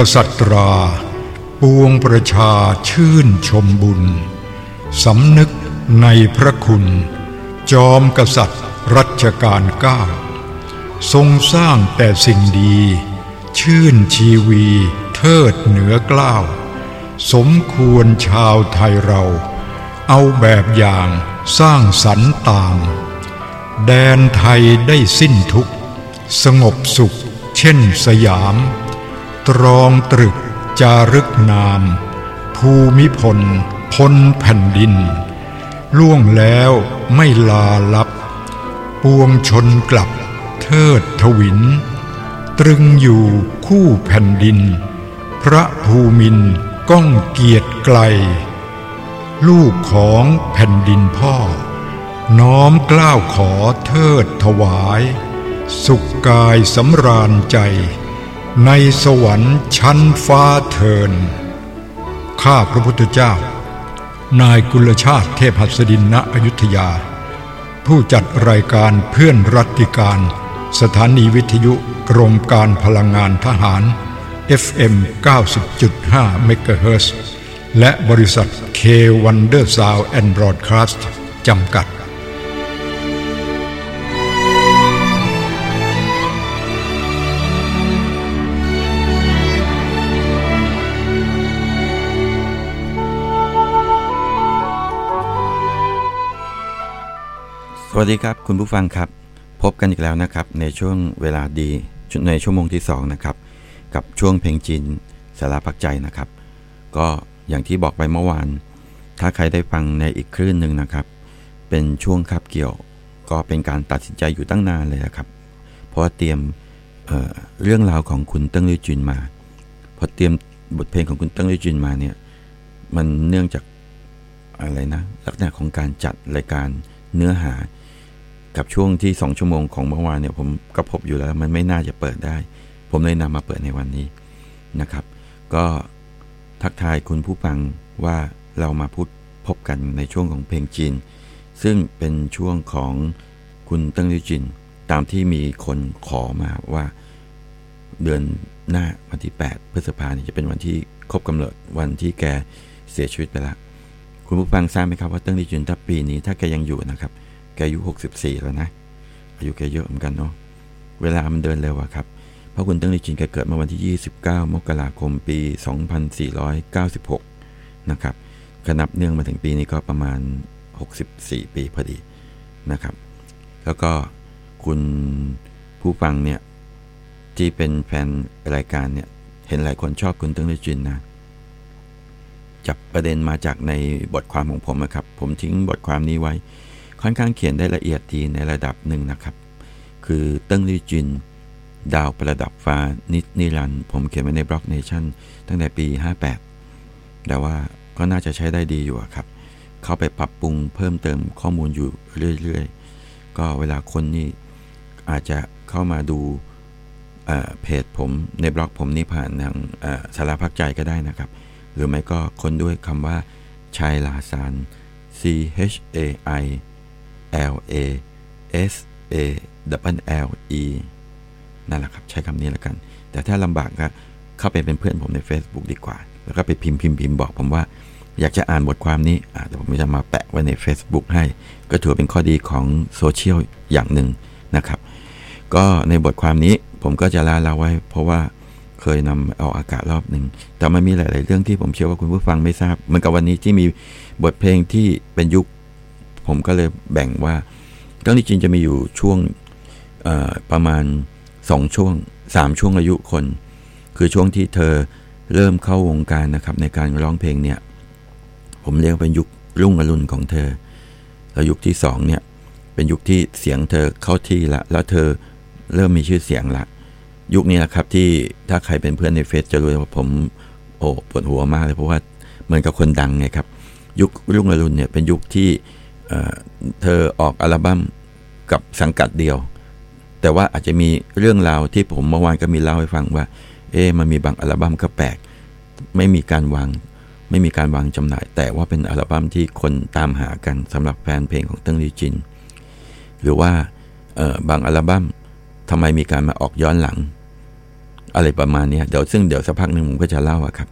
กษัตราปวงประชาชื่นชมบุญ สำนึกในพระคุณ จอมกษัตริย์รัชกาลเก้าทรงสร้างแต่สิ่งดี ชื่นชีวีเทิดเหนือกล้าว สมควรชาวไทยเรา เอาแบบอย่างสร้างสรรตาม แดนไทยได้สิ้นทุกสงบสุขเช่นสยาม ตรองตรึกจารึกนาม ภูมิพลพ้นแผ่นดิน ล่วงแล้วไม่ลาลับ ปวงชนกลับเทิดทวิน ตรึงอยู่คู่แผ่นดิน พระภูมินก้องเกียรติไกล ลูกของแผ่นดินพ่อ น้อมกล้าวขอเทิดถวาย สุขกายสำราญใจ ในสวรรค์ชั้นฟ้าเทิน ข้าพระพุทธเจ้า นายกุลชาติเทพหัสดินณอยุธยา ผู้จัดรายการเพื่อนรัติการ สถานีวิทยุกรมการพลังงานทหาร FM 90.5เมกะเฮิรตซ์และบริษัท K Wonder Sound and Broadcast จำกัด วัสดีครับคุณผู้ฟังครับ พบกันอีกแล้วนะครับ ในช่วงเวลาดีในชั่วโมงที่2นะครับกับช่วงเพลงจีนสาราพักใจนะครับ ก็อย่างที่บอกไปเมื่อวาน ถ้าใครได้ฟังในอีกคลื่นหนึ่งนะครับ เป็นช่วงคับเกี่ยว ก็เป็นการตัดสินใจอยู่ตั้งนานเลยนะครับ เพราะเตรียมเเรื่องราวของคุณเติ้งลี่จุนมาพอเตรียมบทเพลงของคุณเติ้งลี่จุนมาเนี่ยมันเนื่องจากอะไรนะลักษณะของการจัดรายการเนื้อหา กับช่วงที่ 2 ชั่วโมงของเมื่อวานเนี่ยผมก็พบอยู่แล้วมันไม่น่าจะเปิดได้ ผมเลยนำมาเปิดในวันนี้นะครับ ก็ทักทายคุณผู้ฟังว่าเรามาพูดพบกันในช่วงของเพลงจีน ซึ่งเป็นช่วงของคุณเติ้งลี่จวิน ตามที่มีคนขอมาว่าเดือนหน้าวันที่ 8 พฤษภาคมจะเป็นวันที่ครบกำเนิดวันที่แกเสียชีวิตไปแล้วคุณผู้ฟังทราบไหมครับว่าเติ้งลี่จวินถ้าปีนี้ถ้าแกยังอยู่นะครับ แกอายุ 64 แล้วนะ อายุแกเยอะเหมือนกันเนาะ เวลามันเดินเร็วอะครับเพราะคุณตั้งลี่จินแกเกิดมาวันที่ 29 มกราคม ปี 2496 นะครับขนับเนื่องมาถึงปีนี้ก็ประมาณ 64 ปีพอดีนะครับ แล้วก็คุณผู้ฟังเนี่ยที่เป็นแฟนรายการเนี่ยเห็นหลายคนชอบคุณตั้งลี่จินนะจับประเด็นมาจากในบทความของผมนะครับ ผมทิ้งบทความนี้ไว้ ค่อนข้างเขียนได้ละเอียดดีในระดับหนึ่งนะครับ คือเติ้งลี่จวิน ดาวประดับฟ้านินิรันดร์ผมเขียนไว้ในบล็อกเนชั่นตั้งแต่ปี 58 แต่ว่าก็น่าจะใช้ได้ดีอยู่ครับ เข้าไปปรับปรุงเพิ่มเติมข้อมูลอยู่เรื่อยๆ ก็เวลาคนนี่อาจจะเข้ามาดูเพจผมในบล็อกผมนี่ผ่านทางสารพักใจก็ได้นะครับ หรือไม่ก็คนด้วยคำว่าชายลาซาน C H A I L A S A W L E นั่นแหละครับ ใช้คำนี้แล้วกัน แต่ถ้าลำบากก็เข้าไปเป็นเพื่อนผมใน Facebook ดีกว่า แล้วก็ไปพิมพ์พิมพ์พิมพ์บอกผมว่า อยากจะอ่านบทความนี้เดี๋ยวผมจะมาแปะไว้ใน Facebook ให้ ก็ถือเป็นข้อดีของโซเชียลอย่างหนึ่งนะครับ ก็ในบทความนี้ผมก็จะลาลาไว้ เพราะว่าเคยนำเอาอากาศรอบหนึ่ง แต่มันมีหลาย ๆ เรื่องที่ผมเชื่อว่าคุณผู้ฟังไม่ทราบ เหมือนกับวันนี้ที่มีบทเพลงที่เป็นยุค ผมก็เลยแบ่งว่าตั้งที่จริงจะมีอยู่ช่วงประมาณ 2 ช่วง 3 ช่วงอายุคน คือช่วงที่เธอเริ่มเข้าวงการนะครับในการร้องเพลงเนี่ย ผมเรียกเป็นยุครุ่งอรุณของเธอ แล้วยุคที่2เนี่ยเป็นยุคที่เสียงเธอเข้าที่ละ แล้วเธอเริ่มมีชื่อเสียงละ ยุคนี้นะครับที่ถ้าใครเป็นเพื่อนในเฟซจะรู้ว่าผมโอ้ปวดหัวมากเลยเพราะว่าเหมือนกับคนดังไงครับ ยุครุ่งอรุณเนี่ยเป็นยุคที่ เธอออกอัลบั้มกับสังกัดเดียว แต่ว่าอาจจะมีเรื่องราวที่ผมเมื่อวานก็มีเล่าให้ฟังว่า เอ๊มันมีบางอัลบั้มก็แปลก ไม่มีการวาง ไม่มีการวางจำหน่าย แต่ว่าเป็นอัลบั้มที่คนตามหากันสำหรับแฟนเพลงของเติ้งลีจิน หรือว่าบางอัลบั้มทำไมมีการมาออกย้อนหลัง อะไรประมาณนี้เดี๋ยวซึ่งเดี๋ยวสักพักหนึ่งผมก็จะเล่าอะครับ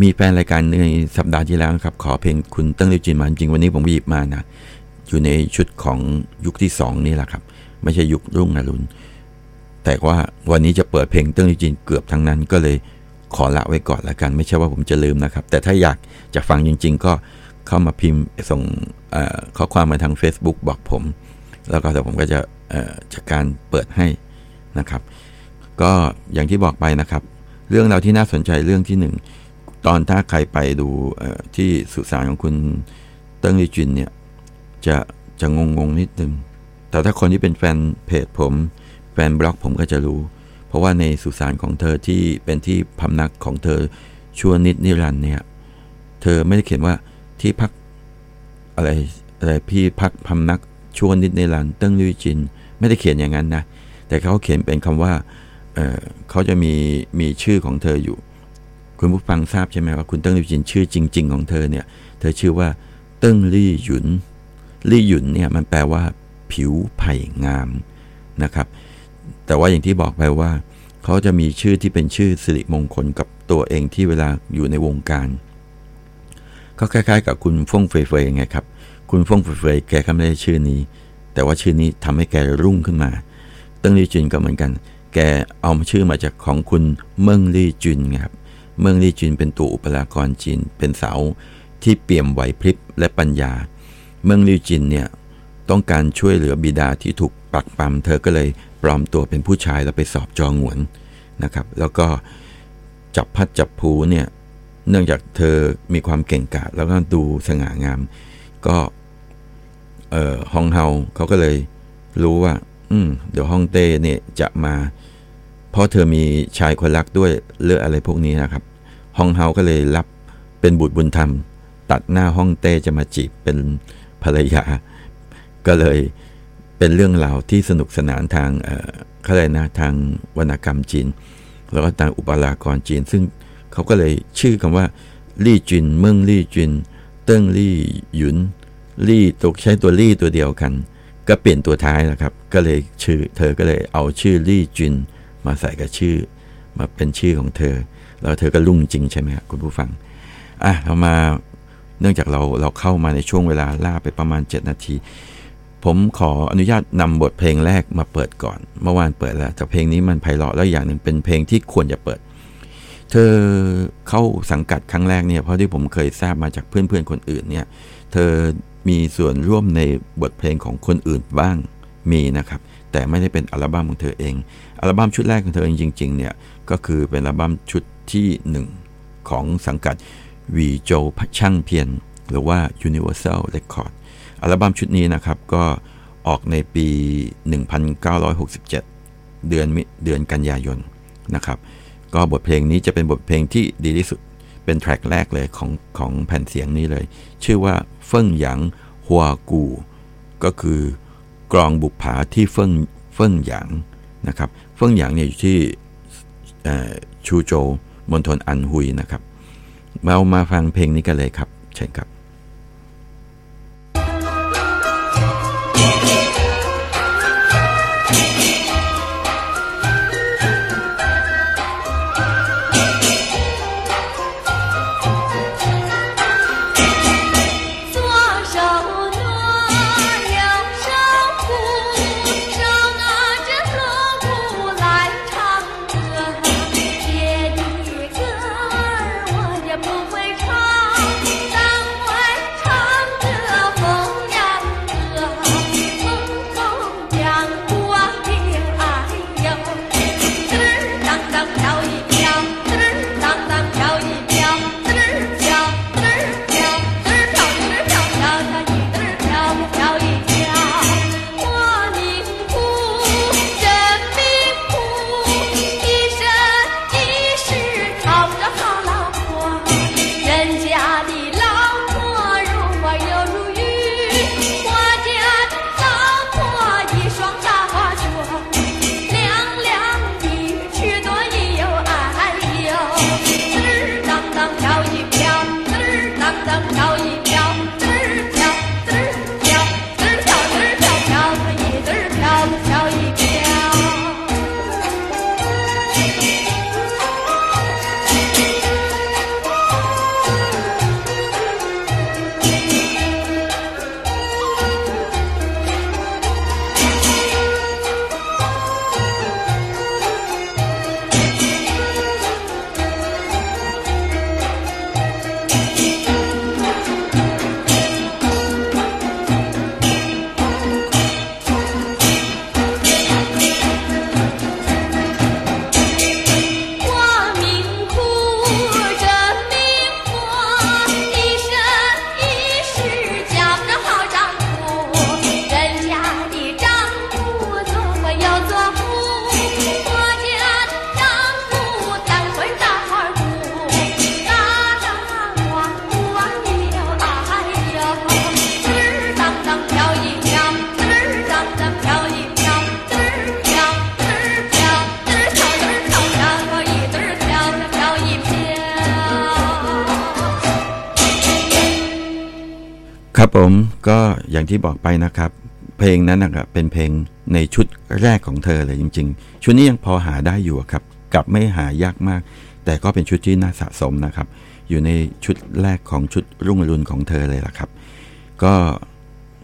มีแฟนรายการในสัปดาห์ที่แล้วครับ ขอเพลงคุณเติ้งลิวจินมาจริงวันนี้ผมหยิบมานะ อยู่ในชุดของยุคที่สองนี่แหละครับ ไม่ใช่ยุครุ่งอรุณแต่ว่าวันนี้จะเปิดเพลงเติ้งลิวจินเกือบทั้งนั้นก็เลยขอละไว้ก่อนละกัน ไม่ใช่ว่าผมจะลืมนะครับ แต่ถ้าอยากจะฟังจริง ๆ ก็เข้ามาพิมพ์ส่งข้อความมาทาง Facebook บอกผม แล้วก็เดี๋ยวผมก็จะจัดการเปิดให้นะครับ ก็อย่างที่บอกไปนะครับ เรื่องราวที่น่าสนใจเรื่องที่หนึ่ง ตอนถ้าใครไปดูที่สุสานของคุณเติ้งลิจินเนี่ย จะจะงงงนิดนึง แต่ถ้าคนที่เป็นแฟนเพจผม แฟนบล็อกผมก็จะรู้ เพราะว่าในสุสานของเธอที่เป็นที่พำนักของเธอชั่วนิจนิรันดร์เนี่ย เธอไม่ได้เขียนว่าที่พักอะไรอะไรพี่พักพำนักชั่วนิจนิรันดร์เติ้งลี่จวิน ไม่ได้เขียนอย่างนั้นนะ แต่เขาเขียนเป็นคำว่าเเขาจะมีมีชื่อของเธออยู่ คุณผู้ฟังทราบใช่ไหมว่าคุณเติ้งลี่จวินชื่อจริง ๆ ของเธอเนี่ย เธอชื่อว่าเติ้งลี่หยุนลี่หยุนเนี่ยมันแปลว่า ผิวไผ่งามนะครับ แต่ว่าอย่างที่บอกไปว่า เขาจะมีชื่อที่เป็นชื่อสิริมงคลกับตัวเองที่เวลาอยู่ในวงการก็คล้ายๆ กับคุณฟงเฟยเฟยไงครับ คุณฟงเฟยเฟยแกก็ไม่ได้ชื่อนี้ แต่ว่าชื่อนี้ทำให้แกรุ่งขึ้นมา เติ้งลี่จินก็เหมือนกัน แกเอาชื่อมาจากของคุณเมิงลี่จินครับ เมิงลี่จินเป็นตัวอุปรากรจีน เป็นเสาที่เปี่ยมไหวพริบและปัญญา เมิงลี่จินเนี่ยต้องการช่วยเหลือบิดาที่ถูกปักปั๊มเธอก็เลยปลอมตัวเป็นผู้ชายแล้วไปสอบจองหวนนะครับ แล้วก็จับพัดจับผูเนี่ยเนื่องจากเธอมีความเก่งกาจแล้วก็ดูสง่างาม ก็เอ่อฮองเฮาเขาก็เลยรู้ว่า อืมเดี๋ยวฮองเต้เนี่ยจะมา เพราะเธอมีชายคนรักด้วยเลืออะไรพวกนี้นะครับฮ่องเฮาก็เลยรับเป็นบุตรบุญธรรม ตัดหน้าฮ่องเต้จะมาจีบเป็นภรรยา ก็เลยเป็นเรื่องราวที่สนุกสนานทางเอ่อเขาเลยนะทางวรรณกรรมจีน แล้วก็ทางอุปรากรจีน ซึ่งเขาก็เลยชื่อคำว่าลี่จินเมืองลี่จิน เติ้งลี่หยุนลี่ตกใช้ตัวลี่ตัวเดียวกัน ก็เปลี่ยนตัวท้ายนะครับ ก็เลยชื่อเธอก็เลยเอาชื่อลี่จิน มาใส่กับชื่อ มาเป็นชื่อของเธอ แล้วเธอก็รุ่งจริงใช่ไหมครับคุณผู้ฟังอะเรามาเนื่องจากเราเราเข้ามาในช่วงเวลาล่าไปประมาณ 7 นาที ผมขออนุญาตนำบทเพลงแรกมาเปิดก่อน เมื่อวานเปิดแล้ว แต่เพลงนี้มันไพเราะแล้วอย่างหนึ่งเป็นเพลงที่ควรจะเปิด เธอเข้าสังกัดครั้งแรกเนี่ยเพราะที่ผมเคยทราบมาจากเพื่อนๆคนอื่นเนี่ยเธอมีส่วนร่วมในบทเพลงของคนอื่นบ้างมีนะครับ แต่ไม่ได้เป็นอัลบั้มของเธอเอง อัลบั้มชุดแรกของเธอจริงๆเนี่ยก็คือเป็นอัลบั้มชุดที่หนึ่งของสังกัดวีโจช่างเพียน หรือว่า Universal Record อัลบั้มชุดนี้นะครับก็ออกในปี 1967 เดือนเดือนกันยายนนะครับ ก็บทเพลงนี้จะเป็นบทเพลงที่ดีที่สุด เป็นแทร็กแรกเลยของของแผ่นเสียงนี้เลย ชื่อว่าเฟิ่งหยางหัวกู ก็คือ กรองบุกผาที่เฟิ่งเฟิ่งหยางนะครับ เฟิ่งหยางเนี่ยอยู่ที่ชูโจมณฑลอันฮุยนะครับ เรามาฟังเพลงนี้กันเลยครับ เชิญครับ ผมก็อย่างที่บอกไปนะครับ เพลงนั้นนะครับเป็นเพลงในชุดแรกของเธอเลยจริง ๆ ชุดนี้ยังพอหาได้อยู่ครับกลับไม่หายากมาก แต่ก็เป็นชุดที่น่าสะสมนะครับ อยู่ในชุดแรกของชุดรุ่งอรุณของเธอเลยล่ะครับ ก็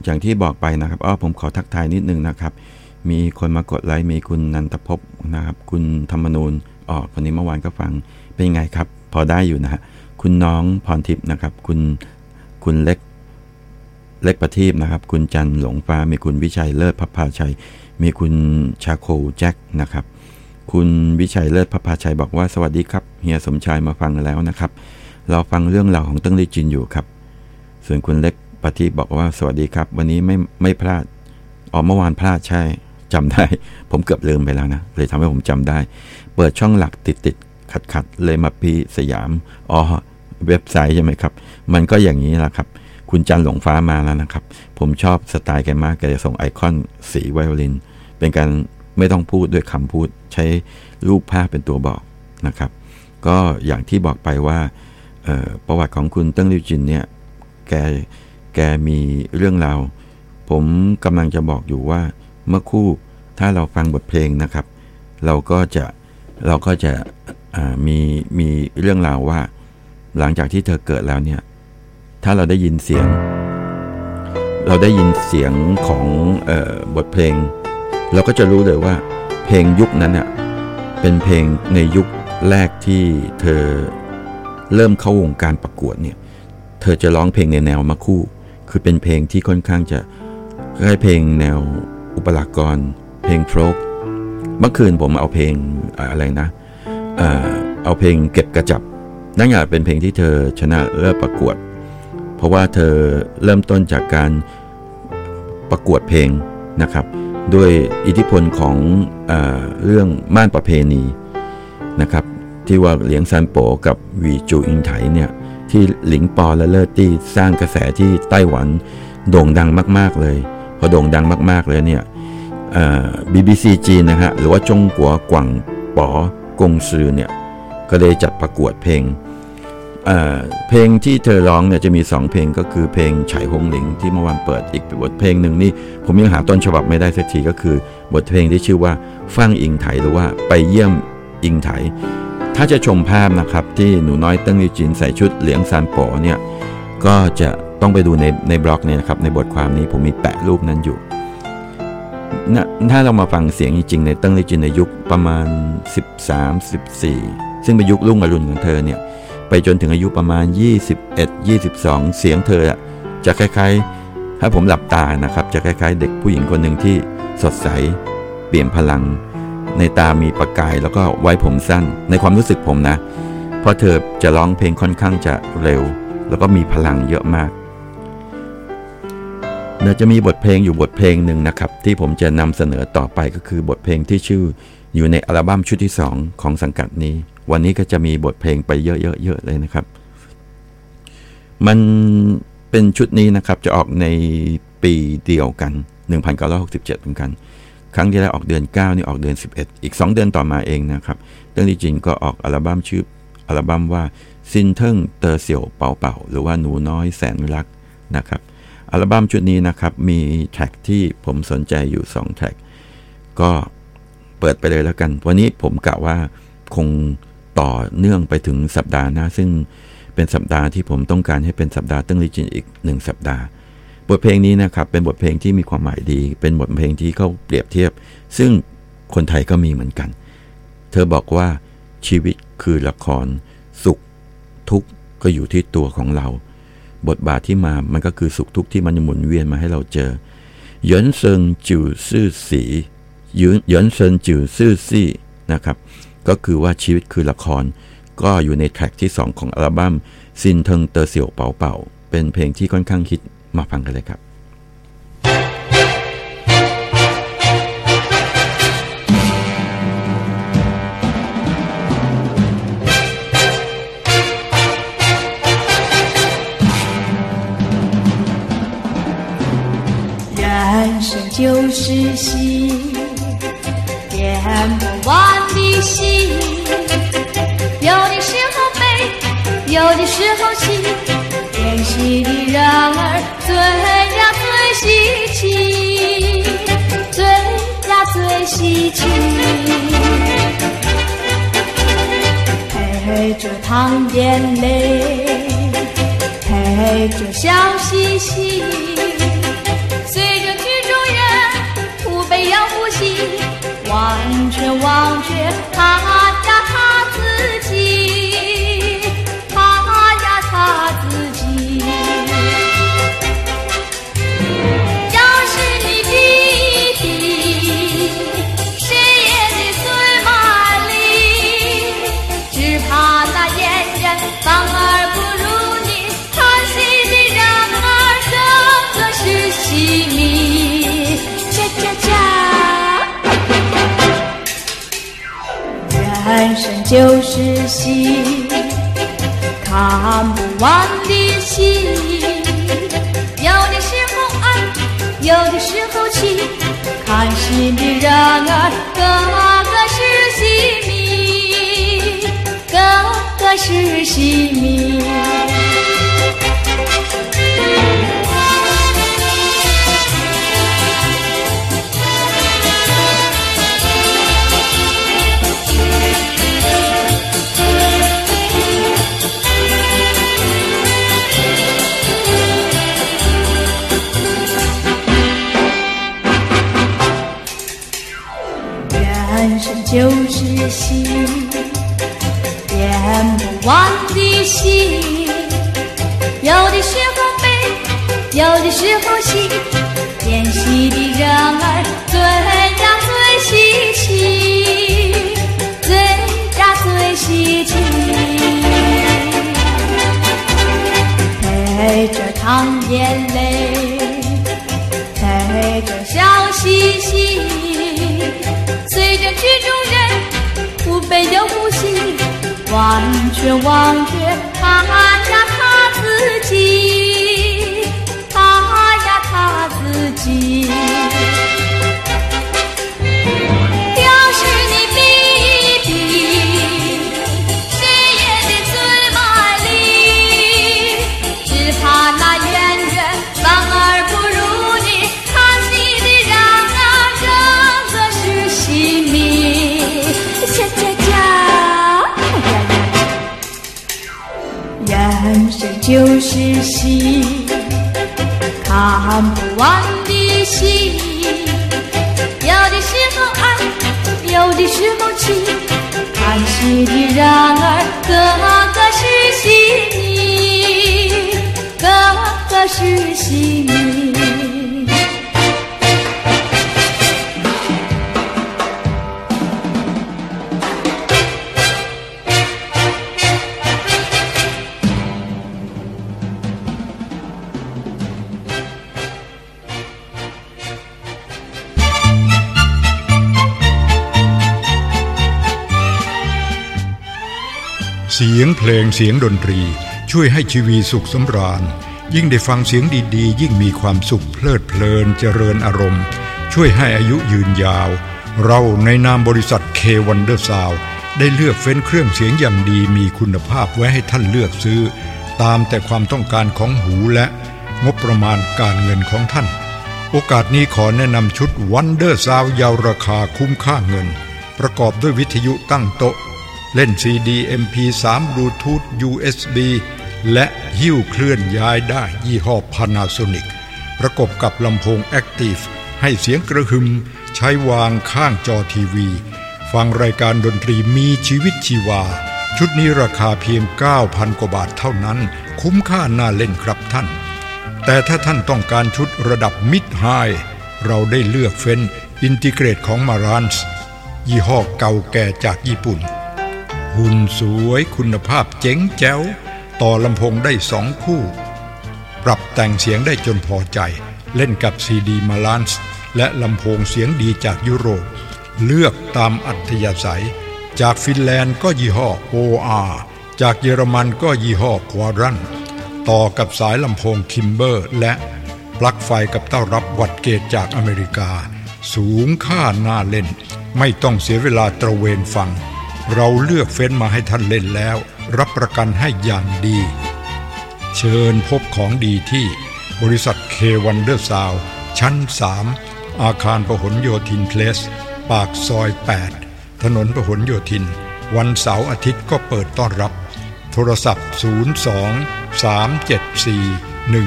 อย่างที่บอกไปนะครับอ้อผมขอทักทายนิดนึงนะครับ มีคนมากดไลค์มีคุณนันทภพนะครับ คุณธรรมนูญอ๋อคนนี้เมื่อวานก็ฟังเป็นยังไงครับ พอได้อยู่นะฮะคุณน้องพรทิพย์นะครับ คุณคุณเล็ก เล็กประทีปนะครับ คุณจันหลงฟ้า มีคุณวิชัยเลิศพัพพาชัย มีคุณชาโคแจ็คนะครับ คุณวิชัยเลิศพัพพาชัยบอกว่าสวัสดีครับเฮียสมชายมาฟังแล้วนะครับ เราฟังเรื่องราวของตั้งลิจินอยู่ครับ ส่วนคุณเล็กปฏิบอกว่าสวัสดีครับ วันนี้ไม่ไม่พลาดอ๋อเมื่อวานพลาดใช่จำได้ ผมเกือบลืมไปแล้วนะเลยทำให้ผมจำได้ เปิดช่องหลักติดติดขัดขัดเลยมาพีสยามอ๋อเว็บไซต์ใช่ไหมครับ มันก็อย่างนี้แหละครับ คุณจันหลงฟ้ามาแล้วนะครับ ผมชอบสไตล์แกมากแกจะส่งไอคอนสีไวโอลิน เป็นการไม่ต้องพูดด้วยคำพูดใช้รูปภาพเป็นตัวบอกนะครับ ก็อย่างที่บอกไปว่าประวัติของคุณเติ้งลิวจินเนี่ยแกแกมีเรื่องราวผมกำลังจะบอกอยู่ว่าเมื่อคู่ถ้าเราฟังบทเพลงนะครับ เราก็จะเราก็จะมีมีเรื่องราวว่า หลังจากที่เธอเกิดแล้วเนี่ย ถ้าเราได้ยินเสียง เราได้ยินเสียงของบทเพลง เราก็จะรู้เลยว่า เพลงยุคนั้นเน่ยเป็นเพลงในยุคแรกที่เธอเริ่มเข้าวงการประกวดเนี่ย เธอจะร้องเพลงในแนวมาคู่ คือเป็นเพลงที่ค่อนข้างจะคล้ายเพลงแนวอุปรากร เพลงโฟล์กเมื่อคืนผมเอาเพลงอะไรนะเออเอาเพลงเก็บกระจับนั่นแหละเป็นเพลงที่เธอชนะเลิศประกวด เพราะว่าเธอเริ่มต้นจากการประกวดเพลงนะครับ ด้วยอิทธิพลของเอเรื่องม่านประเพณีนะครับ ที่ว่าเหลียงซันโป伯与祝英台 เนี่ยที่หลิงปอและเล่อตี้สร้างกระแสที่ไต้หวันโด่งดังมาก ๆ เลย พอโด่งดังมาก ๆ เลยเนี่ย BCC จีนนะฮะ หรือว่า中国广播公司 เนี่ย ก็เลยจัดประกวดเพลง เเพลงที่เธอร้องเนี่ยจะมี 2 เพลงก็คือเพลง采红菱ที่เมื่อวานเปิดอีกบทเพลงหนึ่งนี่ผมยังหาต้นฉบับไม่ได้สักทีก็คือ บทเพลงที่ชื่อว่าฟั่งอิงไถหรือว่าไปเยี่ยมอิงไถ ถ้าจะชมภาพนะครับที่หนูน้อยติ้งลิจินใส่ชุดเหลียงซานโปเนี่ยก็จะต้องไปดูในในบล็อกเนี่ยนะครับในบทความนี้ผมมีแปะรูปนั้นอยู่ ถ้าเรามาฟังเสียงจริงๆในติ้งลิจินในยุคประมาณ 13 14 ซึ่งเป็นยุครุ่งอรุณของเธอเนี่ย ไปจนถึงอายุประมาณ 21 22 เสียงเธอจะคล้ายๆ ถ้าผมหลับตานะครับ จะคล้ายๆ เด็กผู้หญิงคนหนึ่งที่สดใส เปลี่ยนพลัง ในตามีประกายแล้วก็ไว้ผมสั้น ในความรู้สึกผมนะ เพราะเธอจะร้องเพลงค่อนข้างจะเร็ว แล้วก็มีพลังเยอะมากเดี๋ยวจะมีบทเพลงอยู่บทเพลงหนึ่งนะครับ ที่ผมจะนำเสนอต่อไปก็คือบทเพลงที่ชื่ออยู่ในอัลบั้มชุดที่ 2 ของสังกัดนี้ วันนี้ก็จะมีบทเพลงไปเยอะๆเลยนะครับ มันเป็นชุดนี้นะครับจะออกในปีเดียวกัน 1967 เหมือนกัน ครั้งที่แล้วออกเดือน 9 นี่ออกเดือน 11 อีก 2 เดือนต่อมาเองนะครับเรื่องที่จริงก็ออกอัลบั้มชื่ออัลบั้มว่า心疼的小寶寶หรือว่าหนูน้อยแสนรักนะครับอัลบั้มชุดนี้นะครับมี track ที่ผมสนใจอยู่ 2 track ก็เปิดไปเลยแล้วกัน วันนี้ผมกะว่าคง ต่อเนื่องไปถึงสัปดาห์หน้า ซึ่งเป็นสัปดาห์ที่ผมต้องการให้เป็นสัปดาห์ตั้งลิจินอีกหนึ่งสัปดาห์ บทเพลงนี้นะครับเป็นบทเพลงที่มีความหมายดี เป็นบทเพลงที่เขาเปรียบเทียบ ซึ่งคนไทยก็มีเหมือนกัน เธอบอกว่าชีวิตคือละคร สุข ทุกข์ก็อยู่ที่ตัวของเรา บทบาทที่มามันก็คือสุขทุกข์ที่มันหมุนเวียนมาให้เราเจอเหยินเซิงจิ๋วซื่อสีเหยินเซิงจิ๋วซื่อซี่นะครับ ก็คือว่าชีวิตคือละคร ก็อยู่ในแทร็กที่ 2 ของอัลบั้มซินเทิงเตอร์เสี่ยวเป่าเป่าเป็นเพลงที่ค่อนข้างฮิตมาฟังกันเลยครับ人生就是戏， 看不完的戏。有的时候悲，有的时候喜。演戏的人儿最呀最稀奇，最呀最稀奇。陪着淌眼泪，陪着笑嘻嘻，就是戏，看不完的戏。有的时候爱，有的时候气，看戏的人儿个个是戏迷，个个是戏迷。戏，演不完的戏。有的时候悲，有的时候喜，演戏的人儿最呀最稀奇，最呀最稀奇。陪着淌眼泪，陪着笑嘻嘻，随着曲飞得不行，完全忘却他家。就是戏，看不完的戏。有的时候爱，有的时候气，看戏的人儿个个是戏迷，个个是戏迷。 เสียงเพลงเสียงดนตรี ช่วยให้ชีวีสุขสำราญ ยิ่งได้ฟังเสียงดีๆ ยิ่งมีความสุขเพลิดเพลินเจริญอารมณ์ ช่วยให้อายุยืนยาว เราในนามบริษัท K Wonder Sound ได้เลือกเฟ้นเครื่องเสียงอย่างดีมีคุณภาพไว้ให้ท่านเลือกซื้อ ตามแต่ความต้องการของหูและงบประมาณการเงินของท่าน โอกาสนี้ขอแนะนำชุด Wonder Sound เยาว์ราคาคุ้มค่าเงิน ประกอบด้วยวิทยุตั้งโต๊ะ เล่นซีดี MP3 บลูทูธ USB และหิ้วเคลื่อนย้ายได้ยี่ห้อ Panasonic ประกอบกับลำโพง Active ให้เสียงกระหึมใช้วางข้างจอทีวี ฟังรายการดนตรีมีชีวิตชีวา ชุดนี้ราคาเพียง 9,000 กว่าบาทเท่านั้น คุ้มค่าน่าเล่นครับท่าน แต่ถ้าท่านต้องการชุดระดับมิดไฮเราได้เลือกเฟ้นอินทิเกรตของมารานส์ยี่ห้อเก่าแก่จากญี่ปุ่น หุ่นสวยคุณภาพเจ๋งแจ๋ว ต่อลำโพงได้สองคู่ ปรับแต่งเสียงได้จนพอใจ เล่นกับซีดีมาลานส์และลำโพงเสียงดีจากยุโรป เลือกตามอัธยาศัย จากฟินแลนด์ก็ยี่ห้อ OR จากเยอรมันก็ยี่ห้อควารันต่อกับสายลำโพง Kimber และปลั๊กไฟกับเต้ารับ Wattgate จากอเมริกา สูงค่าน่าเล่น ไม่ต้องเสียเวลาตระเวนฟัง เราเลือกเฟ้นมาให้ท่านเล่นแล้ว รับประกันให้อย่างดี เชิญพบของดีที่บริษัท K Wonder Sound ชั้น 3 อาคารพหลโยธินเพลส ปากซอย 8 ถนนพหลโยธิน วันเสาร์อาทิตย์ก็เปิดต้อนรับ โทรศัพท์ 02 374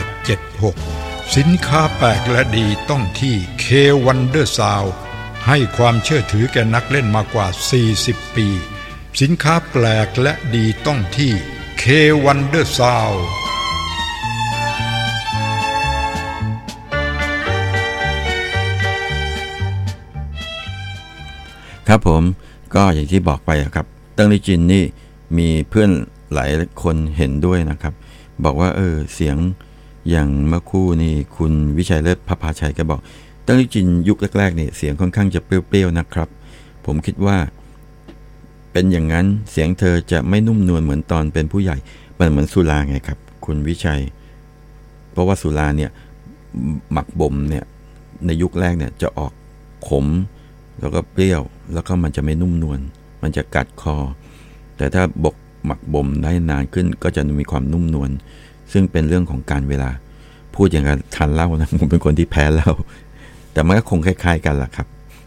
1876 สินค้าแปลกและดีต้องที่ K Wonder Sound ให้ความเชื่อถือแก่นักเล่นมากว่า 40 ปี สินค้าแปลกและดีต้องที่ K Wonder Soundครับผมก็อย่างที่บอกไปอะครับเติ้งลี่จวินนี่มีเพื่อนหลายคนเห็นด้วยนะครับ บอกว่าเออเสียงอย่างเมื่อครู่นี่คุณวิชัยเลิศพระพาชัยก็บอก เติ้งลี่จวินยุคแรกๆเนี่ยเสียงค่อนข้างจะเปรี้ยวๆนะครับ ผมคิดว่า เป็นอย่างนั้นเสียงเธอจะไม่นุ่มนวลเหมือนตอนเป็นผู้ใหญ่ มันเหมือนสุราไงครับ คุณวิชัย เพราะว่าสุราเนี่ยหมักบ่มเนี่ยในยุคแรกเนี่ยจะออกขม แล้วก็เปรี้ยว แล้วก็มันจะไม่นุ่มนวลมันจะกัดคอ แต่ถ้าบกหมักบ่มได้นานขึ้นก็จะมีความนุ่มนวลซึ่งเป็นเรื่องของการเวลา พูดอย่างกับทานเล้านะผมเป็นคนที่แพ้เล้า แต่มันก็คงคล้าย ๆ กันแหละครับ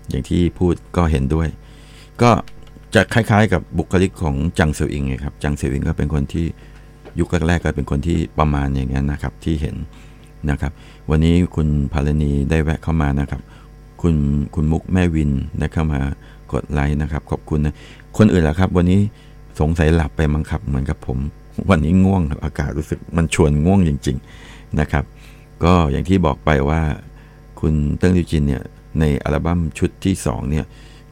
อย่างที่พูดก็เห็นด้วย ก็จะคล้ายๆ กับบุคลิกของจังเซลอิงไงครับ จังเซลอิงก็เป็นคนที่ยุคแรกๆก็เป็นคนที่ประมาณอย่างนั้นนะครับที่เห็นนะครับ วันนี้คุณพาลนีได้แวะเข้ามานะครับ คุณคุณมุกแม่วินได้เข้ามากดไลค์นะครับ ขอบคุณนะคนอื่นล่ะครับ วันนี้สงสัยหลับไปมั้งครับเหมือนกับผม วันนี้ง่วงอากาศรู้สึกมันชวนง่วงจริง ๆนะครับ ก็อย่างที่บอกไปว่า คุณเติ้งลิวจินเนี่ยในอัลบั้มชุดที่2เนี่ย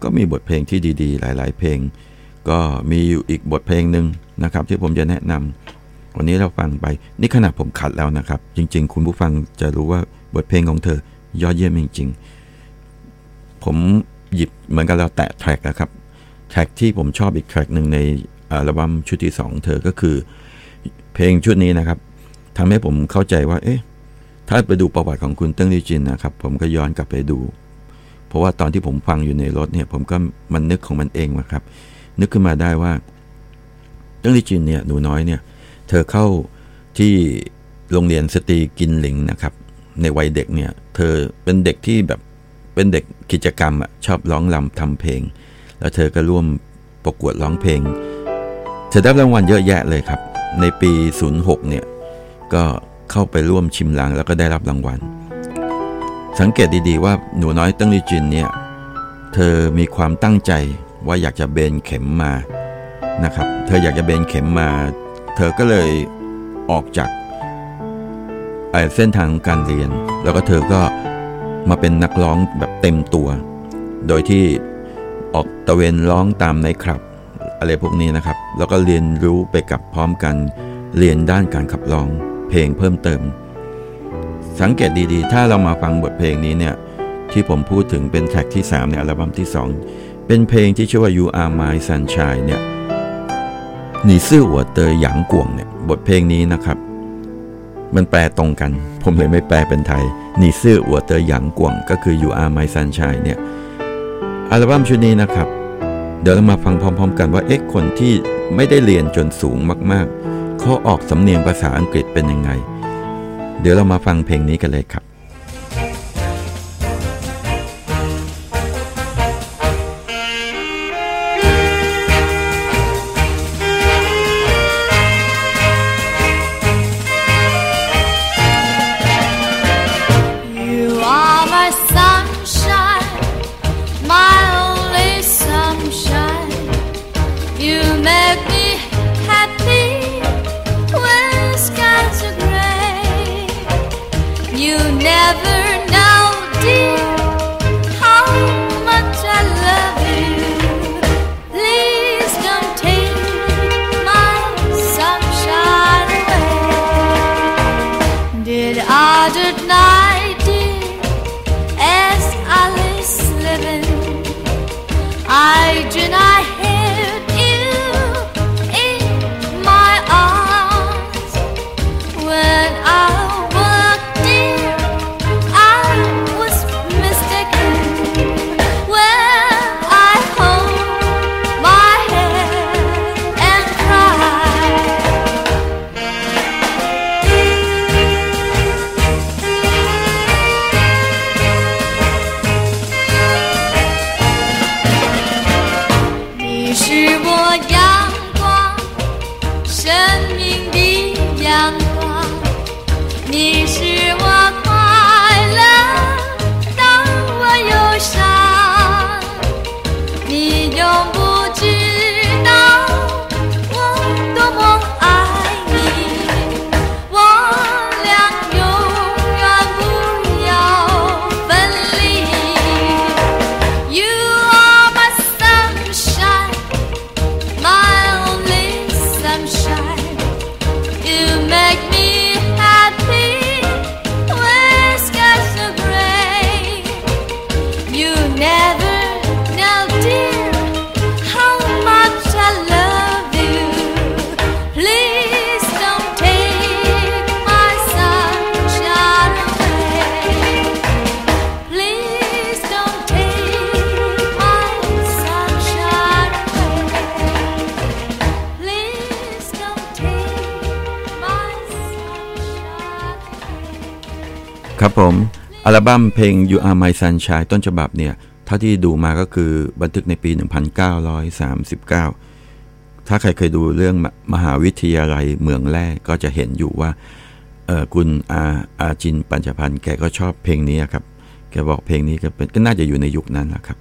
ก็มีบทเพลงที่ดีๆ หลายๆ เพลง ก็มีอยู่อีกบทเพลงหนึ่งนะครับ ที่ผมจะแนะนำวันนี้เราฟังไปนี่ขณะผมขัดแล้วนะครับ จริง ๆ คุณผู้ฟังจะรู้ว่าบทเพลงของเธอ ยอดเยี่ยมจริงๆ ผมหยิบเหมือนกับเราแตะแทร็กนะครับแทร็กที่ผมชอบอีกแทร็กหนึ่งในอัลบั้มชุดที่ 2 เธอก็คือ เพลงชุดนี้นะครับทำให้ผมเข้าใจว่า เอ๊ะ ถ้าไปดูประวัติของคุณเติ้งลิจินนะครับ ผมก็ย้อนกลับไปดู เพราะว่าตอนที่ผมฟังอยู่ในรถเนี่ย ผมก็มันนึกของมันเองนะครับ นึกขึ้นมาได้ว่าเติ้งลี่จวินเนี่ยหนูน้อยเนี่ย เธอเข้าที่โรงเรียนสตรีกินหลิงนะครับ ในวัยเด็กเนี่ย เธอเป็นเด็กที่แบบเป็นเด็กกิจกรรมอะชอบร้องรำทำเพลง แล้วเธอก็ร่วมประกวดร้องเพลง เธอได้รางวัลเยอะแยะเลยครับ ในปี 06 เนี่ย ก็ เข้าไปร่วมชิมลางแล้วก็ได้รับรางวัล สังเกตดีๆว่าหนูน้อยตั้งลิจินเนี่ยเธอมีความตั้งใจว่าอยากจะเบนเข็มมานะครับ เธออยากจะเบนเข็มมา เธอก็เลยออกจากเส้นทางของการเรียน แล้วก็เธอก็มาเป็นนักร้องแบบเต็มตัว โดยที่ออกตะเวนร้องตามในคลับ อะไรพวกนี้นะครับ แล้วก็เรียนรู้ไปกับพร้อมกันเรียนด้านการขับร้อง เพลงเพิ่มเติม สังเกตดีๆ ถ้าเรามาฟังบทเพลงนี้เนี่ยที่ผมพูดถึงเป็นแท็กที่ 3 ในอัลบั้มที่ 2 เป็นเพลงที่ชื่อว่า You Are My Sunshine เนี่ยหนีซื่อหัวเตยหยางกวงเนี่ยบทเพลงนี้นะครับ มันแปลตรงกัน ผมเลยไม่แปลเป็นไทยหนีซื่อหัวเตยหยางกวง ก็คือ You Are My Sunshine เนี่ยอัลบั้มชุดนี้นะครับ เดี๋ยวเรามาฟังพร้อม ๆ กันว่าเอ๊ะคนที่ไม่ได้เรียนจนสูงมากๆ เขาออกสำเนียงภาษาอังกฤษเป็นยังไง เดี๋ยวเรามาฟังเพลงนี้กันเลยครับ บั้มเพลง You Are My Sunshine ต้นฉบับเนี่ยเท่าที่ดูมาก็คือบันทึกในปี 1939 ถ้าใครเคยดูเรื่องมมหาวิทยาลัยเมืองแร่ก็จะเห็นอยู่ว่าเออคุณอาอาจินปัญจพันธ์แกก็ชอบเพลงนี้ครับ แกบอกเพลงนี้ก็เป็นก็น่าจะอยู่ในยุคนั้นแหละครับ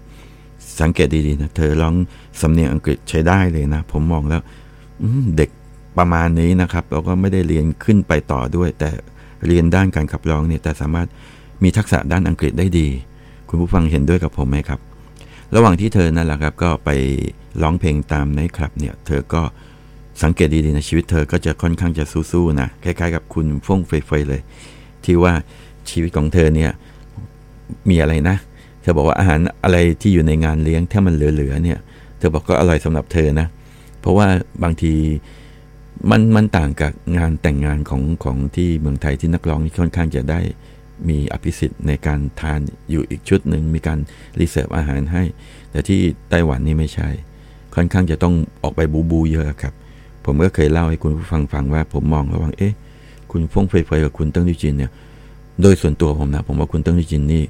สังเกตดีๆนะ เธอร้องสำเนียงอังกฤษใช้ได้เลยนะ ผมมองแล้วเด็กประมาณนี้นะครับ เราก็ไม่ได้เรียนขึ้นไปต่อด้วย แต่เรียนด้านการขับร้องเนี่ยแต่สามารถ มีทักษะด้านอังกฤษได้ดี คุณผู้ฟังเห็นด้วยกับผมไหมครับ ระหว่างที่เธอนั่นแหละครับ ก็ไปร้องเพลงตามในคลับเนี่ย เธอก็สังเกตดีๆนะชีวิตเธอก็จะค่อนข้างจะสู้ๆนะคล้ายๆ กับคุณฟงเฟยๆเลย ที่ว่าชีวิตของเธอเนี่ยมีอะไรนะ เธอบอกว่าอาหารอะไรที่อยู่ในงานเลี้ยงถ้ามันเหลือๆเนี่ย เธอบอกก็อร่อยสำหรับเธอนะ เพราะว่าบางทีมันมันต่างกับงานแต่งงานของของที่เมืองไทยที่นักร้องนี่ค่อนข้างจะได้ มีอภิสิทธิ์ในการทานอยู่อีกชุดหนึ่งมีการ reserve อาหารให้ แต่ที่ไต้หวันนี่ไม่ใช่ ค่อนข้างจะต้องออกไปบูบูเยอะครับ ผมก็เคยเล่าให้คุณผู้ฟังฟังว่าผมมองระหว่างเอ๊ะคุณฟงเฟยเฟยกับคุณเติ้งลี่จวินเนี่ยโดยส่วนตัวผมนะผมว่าคุณเติ้งลี่จวินนี่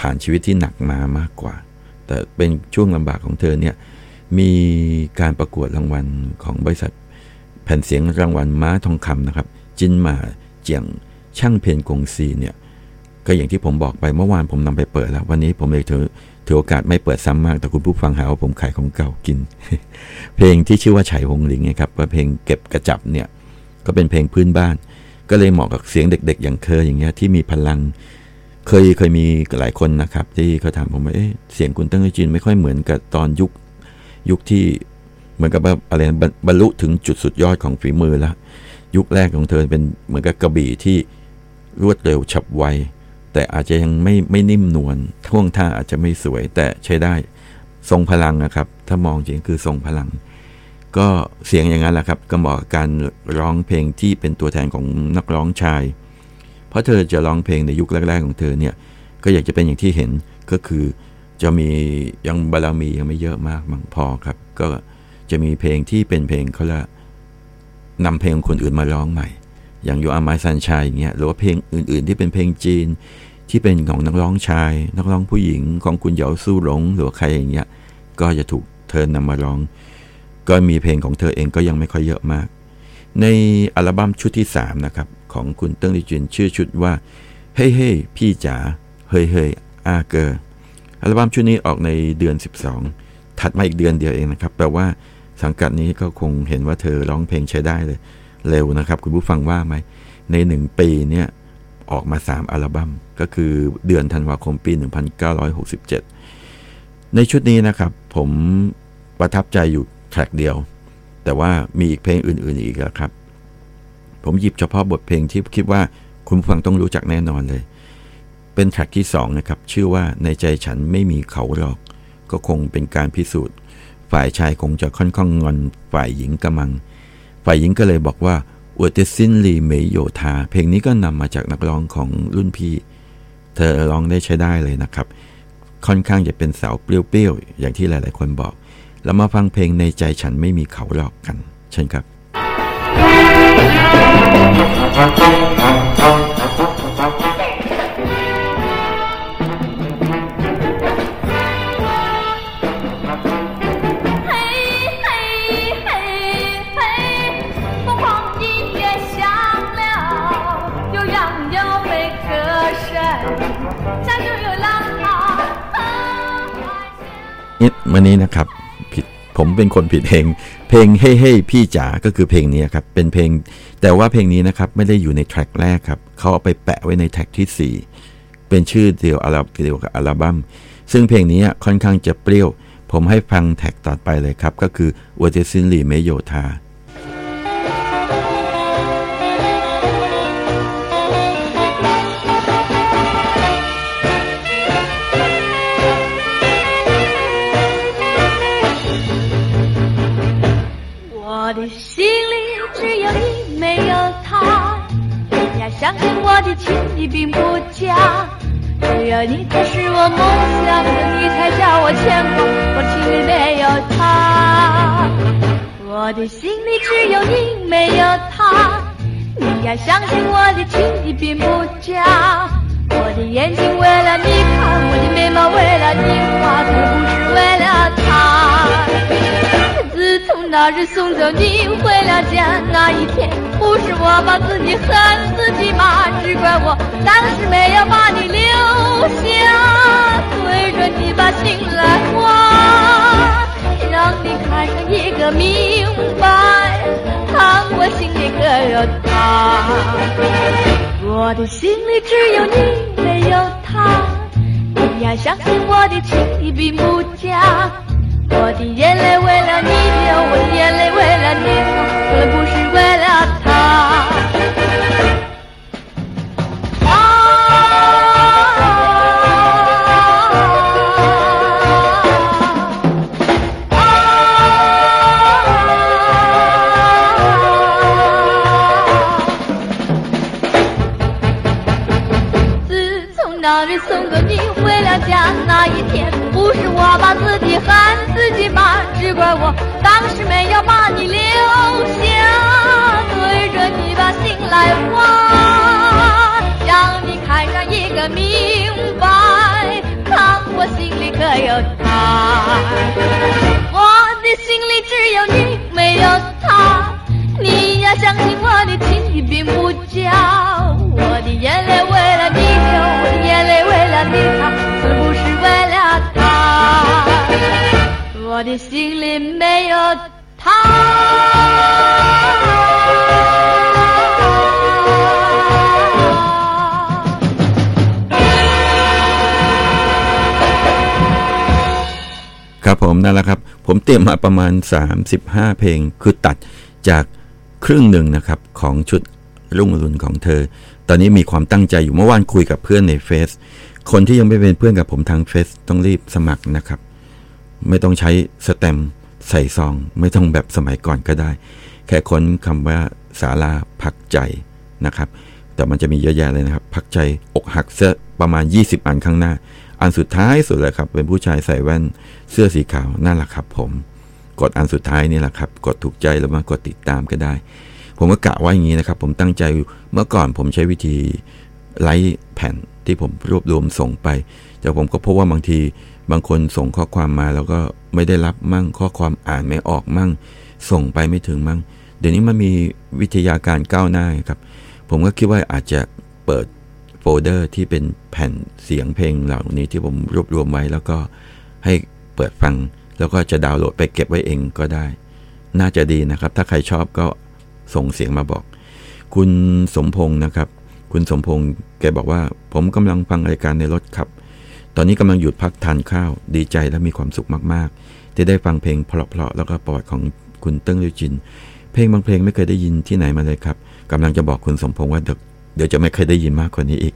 ผ่านชีวิตที่หนักมามากกว่า แต่เป็นช่วงลำบากของเธอเนี่ยมีการประกวดรางวัลของบริษัท แผ่นเสียงรางวัลม้าทองคำนะครับ จินหมาเจียง ช่างเพนกงซีเนี่ยก็อย่างที่ผมบอกไปเมื่อวานผมนำไปเปิดแล้ว วันนี้ผมเลยถือถือโอกาสไม่เปิดซ้ำมาก แต่คุณผู้ฟังหาว่าผมขายของเก่ากิน เพลงที่ชื่อว่าไฉหงหลิงไงครับว่าเพลงเก็บกระจับเนี่ยก็เป็นเพลงพื้นบ้าน ก็เลยเหมาะกับเสียงเด็ก ๆ อย่างเคยอย่างเงี้ยที่มีพลัง เคยเคยมีหลายคนนะครับ ที่เขาถามผมว่าเอ๊ะเสียงคุณตั้งจินไม่ค่อยเหมือนกับตอนยุคยุคที่เหมือนกับว่าอะไรบรรลุถึงจุดสุดยอดของฝีมือแล้วยุคแรกของเธอเป็นเหมือนกับกระบี่ที่ รวดเร็วฉับไว แต่อาจจะยังไม่ไม่นิ่มนวลท่วงท่าอาจจะไม่สวยแต่ใช้ได้ ทรงพลังนะครับ ถ้ามองจริงคือทรงพลัง ก็เสียงอย่างนั้นแหละครับก็เหมาะกับการร้องเพลงที่เป็นตัวแทนของนักร้องชาย เพราะเธอจะร้องเพลงในยุคแรก ๆ ของเธอเนี่ยก็อยากจะเป็นอย่างที่เห็นก็คือจะมียังบารมียังไม่เยอะมากมั้งพอครับ ก็จะมีเพลงที่เป็นเพลงเขาเรียกนำเพลงคนอื่นมาร้องใหม่ อย่างโยอามาซันชายอย่างเงี้ยหรือว่าเพลงอื่น ๆ ที่เป็นเพลงจีน ที่เป็นของนักร้องชาย นักร้องผู้หญิงของคุณเหยาสู้หลงหรือใครอย่างเงี้ยก็จะถูกเธอนำมาร้อง ก็มีเพลงของเธอเองก็ยังไม่ค่อยเยอะมาก ในอัลบั้มชุดที่3นะครับของคุณเติ้งลี่จวินชื่อชุดว่าเฮ้ยเฮ้ยพี่จ๋าเฮ้ยเฮ้ยอาเกอร์อัลบั้มชุดนี้ออกในเดือน 12 ถัดมาอีกเดือนเดียวเองนะครับแปลว่าสังกัดนี้ก็คงเห็นว่าเธอร้องเพลงใช้ได้เลย เร็วนะครับ คุณผู้ฟังว่าไหม ในหนึ่งปีเนี่ยออกมา 3 อัลบั้มก็คือเดือนธันวาคมปี 1967 ในชุดนี้นะครับ ผมประทับใจอยู่แทร็กเดียว แต่ว่ามีอีกเพลงอื่น ๆอีกแล้วครับ ผมหยิบเฉพาะบทเพลงที่คิดว่าคุณผู้ฟังต้องรู้จักแน่นอนเลย เป็นแทร็กที่ 2 นะครับ ชื่อว่าในใจฉันไม่มีเขาหรอก ก็คงเป็นการพิสูจน์ ฝ่ายชายคงจะค่อนข้างงอนฝ่ายหญิงกำมัง ฝ่ายหญิงก็เลยบอกว่าอวดเตซินลีเมยโยธา เพลงนี้ก็นำมาจากนักร้องของรุ่นพี่ เธอร้องได้ใช้ได้เลยนะครับ ค่อนข้างจะเป็นสาวเปรี้ยวๆ อย่างที่หลายๆ คนบอก แล้วมาฟังเพลงในใจฉันไม่มีเขาหรอกกัน เช่นครับ嘿 วันนี้นะครับผิดผมเป็นคนผิดเองเพลงเฮ้เฮ้พี่จ๋าก็คือเพลงนี้ครับเป็นเพลงแต่ว่าเพลงนี้นะครับไม่ได้อยู่ในแทร็กแรกครับเขาเอาไปแปะไว้ในแทร็กที่ 4 เป็นชื่อเดียวอัลเดียวกับอัลบั้มซึ่งเพลงนี้ค่อนข้างจะเปรี้ยว ผมให้ฟังแท็กต่อไปเลยครับ ก็คือวอเจซินลีเมโยธา 的心里只有你，没有他。你要相信我的情谊并不假，只有你才是我梦想的，你才叫我牵挂。我心里没有他，我的心里只有你，没有他。你要相信我的情谊并不假，我的眼睛为了你看，我的眉毛为了你画，可不是为了他。自从那日送走你回了家那一天，不是我把自己恨自己吗？只怪我当时没有把你留下，对着你把心来挖，让你看上一个明白，看我心里可有他。我的心里只有你，没有他。你要相信我的情意并不假。我的眼泪为了你流，我的眼泪为了你流，从来不是为了他。那日送走你回了家那一天，不是我把自己恨自己骂？只怪我当时没有把你留下，对着你把心来挖，让你看上一个明白，看我心里可有他。我的心里只有你，没有他。你要相信我的情意并不假，我的眼泪为了你，了你擦，从来不是为了他。我的心里没有他。 ครับผมนั่นแหละครับ ผมเตรียมมาประมาณ 35 เพลง คือตัดจากครึ่งหนึ่งนะครับ ของชุดรุ่งอรุณของเธอ ตอนนี้มีความตั้งใจอยู่เมื่อวานคุยกับเพื่อนในเฟซ คนที่ยังไม่เป็นเพื่อนกับผมทางเฟซต้องรีบสมัครนะครับ ไม่ต้องใช้สแตมใส่ซอง ไม่ต้องแบบสมัยก่อนก็ได้ แค่ค้นคำว่าสาราพักใจนะครับ แต่มันจะมีเยอะแยะเลยนะครับ พักใจอกหักเสื้อประมาณ 20 อันข้างหน้า อันสุดท้ายสุดเลยครับ เป็นผู้ชายใส่แว่นเสื้อสีขาวนั่นแหละครับ ผม กดอันสุดท้ายนี่แหละครับ กดถูกใจแล้วมากดติดตามก็ได้ ผมก็กะไว้อย่างนี้นะครับ ผมตั้งใจเมื่อก่อนผมใช้วิธี write แผ่น ที่ผมรวบรวมส่งไป แต่ผมก็พบว่าบางทีบางคนส่งข้อความมาแล้วก็ไม่ได้รับมั่ง ข้อความอ่านไม่ออกมั่ง ส่งไปไม่ถึงมั่ง เดี๋ยวนี้มันมีวิทยาการก้าวหน้าครับ ผมก็คิดว่าอาจจะเปิดโฟลเดอร์ที่เป็นแผ่นเสียงเพลงเหล่านี้ที่ผมรวบรวมไว้แล้วก็ให้เปิดฟัง แล้วก็จะดาวน์โหลดไปเก็บไว้เองก็ได้ น่าจะดีนะครับ ถ้าใครชอบก็ส่งเสียงมาบอก คุณสมพงศ์นะครับ คุณสมพงศ์แกบอกว่า ผมกำลังฟังรายการในรถครับ ตอนนี้กำลังหยุดพักทานข้าว ดีใจและมีความสุขมากๆ ที่ได้ฟังเพลงเพราะๆแล้วก็ประวัติของคุณเติ้งลิวจิน เพลงบางเพลงไม่เคยได้ยินที่ไหนมาเลยครับกำลังจะบอกคุณสมพงศ์ว่าเดี๋ยวเดี๋ยวจะไม่เคยได้ยินมากกว่านี้อีก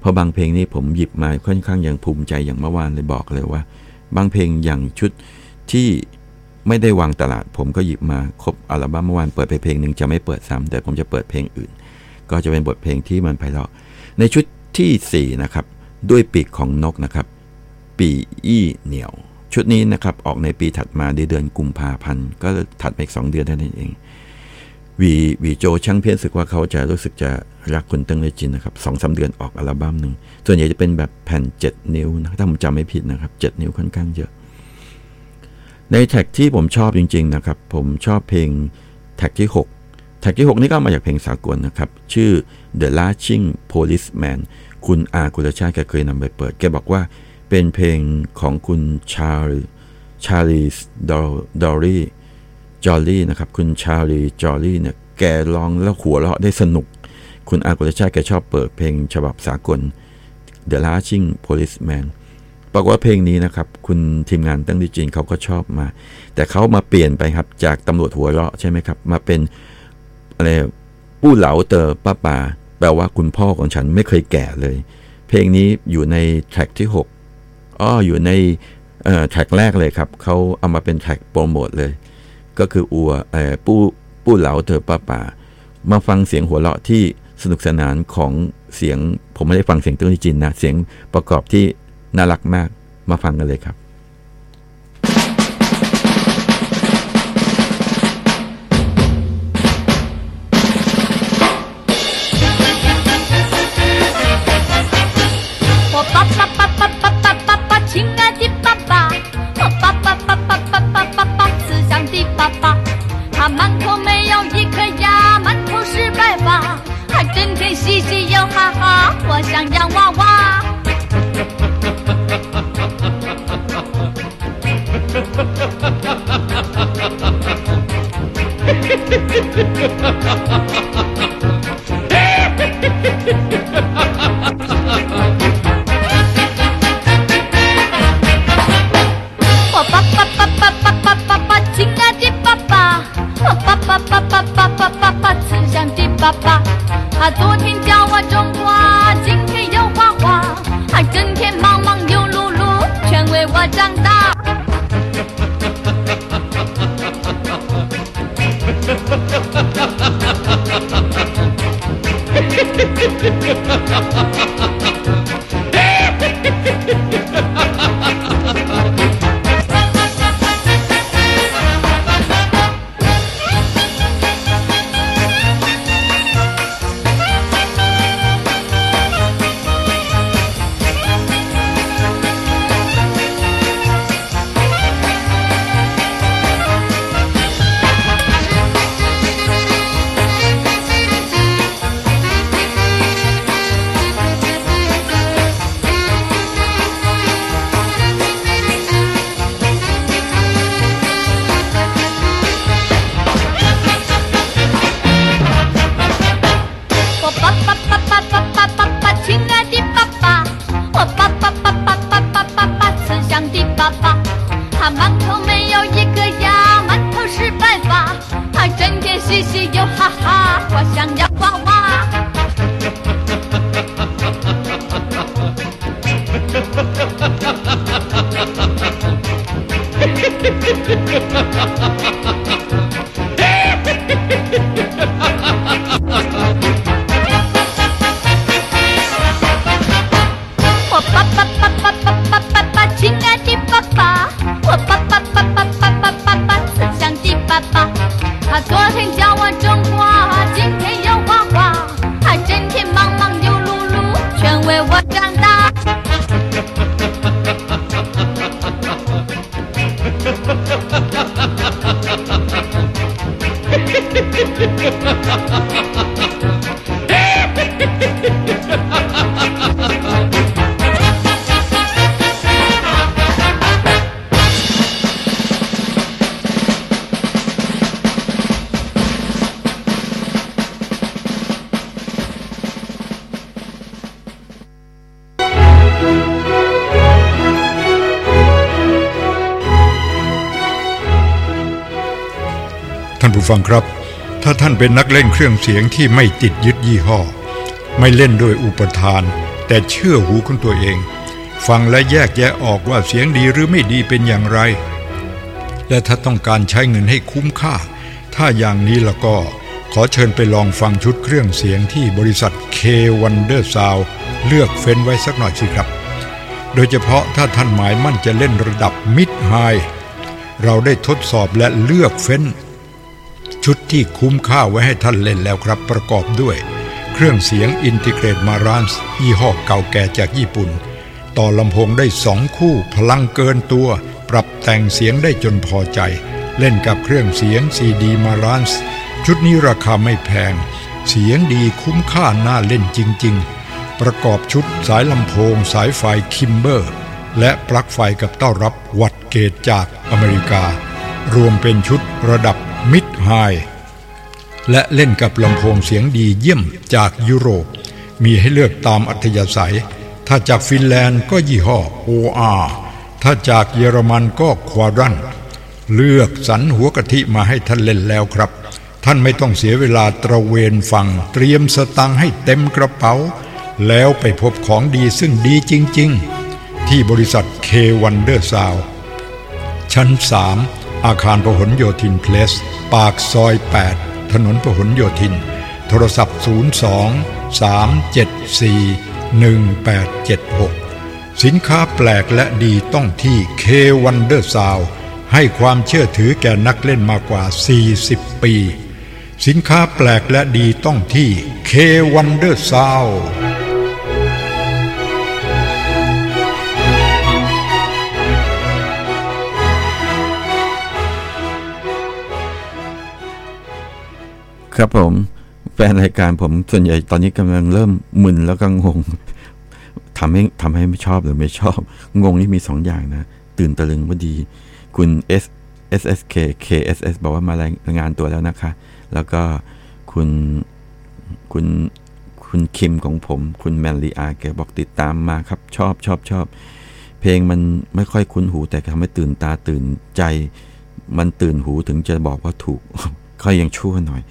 เพราะบางเพลงนี้ผมหยิบมาค่อนข้างอย่างภูมิใจอย่างเมื่อวานเลยบอกเลยว่า บางเพลงอย่างชุดที่ไม่ได้วางตลาด ผมก็หยิบมาครบอัลบั้มเมื่อวานเปิดไปเพลงหนึ่งจะไม่เปิดซ้ำแต่ผมจะเปิดเพลงอื่น ก็จะเป็นบทเพลงที่มันไพเราะ ในชุดที่ 4 นะครับ ด้วยปีกของนกนะครับ ปีอี้เหนียว ชุดนี้นะครับ ออกในปีถัดมาในเดือนกุมภาพันธ์ก็ถัดไปอีกสองเดือนเท่านั้นเองวีวีโจช่างเพี้ยนสึกว่าเขาจะรู้สึกจะรักคุณเติ้งเลจินนะครับสองสาเดือนออกอัลบั้มหนึ่งส่วนใหญ่จะเป็นแบบแผ่น 7 นิ้วนะถ้าผมจำไม่ผิดนะครับ 7 นิ้วค่อนข้างเยอะ ใน track ที่ผมชอบจริง ๆ นะครับ ผมชอบเพลง track ที่ 6 track ที่ 6 นี่ก็มาจากเพลงสากลนะครับ ชื่อ The Laughing Policeman คุณอากุลชาติแกเคยนำไปเปิด แกบอกว่าเป็นเพลงของคุณชาร์ลชาลีดอรี่จอลลี่นะครับ คุณชาลีจอลลี่เนี่ยแกร้องแล้วหัวเราะได้สนุก คุณอากุลชาติแกชอบเปิดเพลงฉบับสากล The Lashing Policeman ปรากฏว่าเพลงนี้นะครับ คุณทีมงานตั้งที่จีนเขาก็ชอบมา แต่เขามาเปลี่ยนไปครับจากตำรวจหัวเราะใช่ไหมครับ มาเป็น อะไรผู้เหลาเตอป้าป่าแปลว่าคุณพ่อของฉันไม่เคยแก่เลย เพลงนี้อยู่ในแทร็กที่ 6อ้ออยู่ในแทร็กแรกเลยครับเขาเอามาเป็นแทร็กโปรโมทเลย ก็คืออัวผู้ผู้เหลาเตอป้าป่า มาฟังเสียงหัวเราะที่สนุกสนานของเสียงผมไม่ได้ฟังเสียงต้นจีนนะ เสียงประกอบที่น่ารักมากมาฟังกันเลยครับ 我爸爸爸爸爸爸爸爸，亲爱的爸爸，我爸爸爸爸爸爸爸爸，慈祥的爸爸，他昨天教我种瓜。ha ha ha ha ha ฟังครับ ถ้าท่านเป็นนักเล่นเครื่องเสียงที่ไม่ติดยึดยี่ห้อ ไม่เล่นโดยอุปทาน แต่เชื่อหูของตัวเอง ฟังและแยกแยะออกว่าเสียงดีหรือไม่ดีเป็นอย่างไร และถ้าต้องการใช้เงินให้คุ้มค่า ถ้าอย่างนี้แล้วก็ขอเชิญไปลองฟังชุดเครื่องเสียงที่บริษัท K Wonder Sound เลือกเฟ้นไว้สักหน่อยสิครับ โดยเฉพาะถ้าท่านหมายมั่นจะเล่นระดับมิดไฮเราได้ทดสอบและเลือกเฟ้น ชุดที่คุ้มค่าไว้ให้ท่านเล่นแล้วครับประกอบด้วย เครื่องเสียงอินทิเกรตมารานส์ยี่ห้อเก่าแก่จากญี่ปุ่น ต่อลำโพงได้สองคู่ พลังเกินตัว ปรับแต่งเสียงได้จนพอใจ เล่นกับเครื่องเสียงซีดีมารานส์ชุดนี้ราคาไม่แพง เสียงดีคุ้มค่าน่าเล่นจริง ๆ ประกอบชุดสายลำโพง สายไฟKimber และปลั๊กไฟกับเต้ารับ Wattgate จากอเมริกา รวมเป็นชุดระดับ mid-high และเล่นกับลำโพงเสียงดีเยี่ยมจากยุโรป มีให้เลือกตามอัธยาศัย ถ้าจากฟินแลนด์ก็ยี่ห้อ OR ถ้าจากเยอรมันก็ควารันเลือกสรรหัวกะทิมาให้ท่านเล่นแล้วครับ ท่านไม่ต้องเสียเวลาตระเวนฟัง เตรียมสตังให้เต็มกระเป๋า แล้วไปพบของดีซึ่งดีจริง ๆ ที่บริษัท K Wonder Sound ชั้น 3 อาคารพหลโยธินเพลส ปากซอย 8 ถนนพหลโยธิน โทรศัพท์ 02 374 1876 สินค้าแปลกและดีต้องที่ K Wonder Sound ให้ความเชื่อถือแก่นักเล่นมากว่า 40 ปี สินค้าแปลกและดีต้องที่เควั ครับผมแฟนรายการผมส่วนใหญ่ตอนนี้กำลังเริ่มมึนแล้วก็งงทำให้ทำให้ไม่ชอบหรือไม่ชอบ งงนี่มีสองอย่างนะ ตื่นตะลึงว่าดี คุณ S SSK KSS บอกว่ามารายงานตัวแล้วนะคะ แล้วก็คุณคุณคุณคิมของผม คุณแมนลีอาแกบอกติดตามมาครับ ชอบชอบชอบ เพลงมันไม่ค่อยคุ้นหู แต่ทำให้ตื่นตาตื่นใจ มันตื่นหูถึงจะบอกว่าถูกก็ยังชั่วหน่อย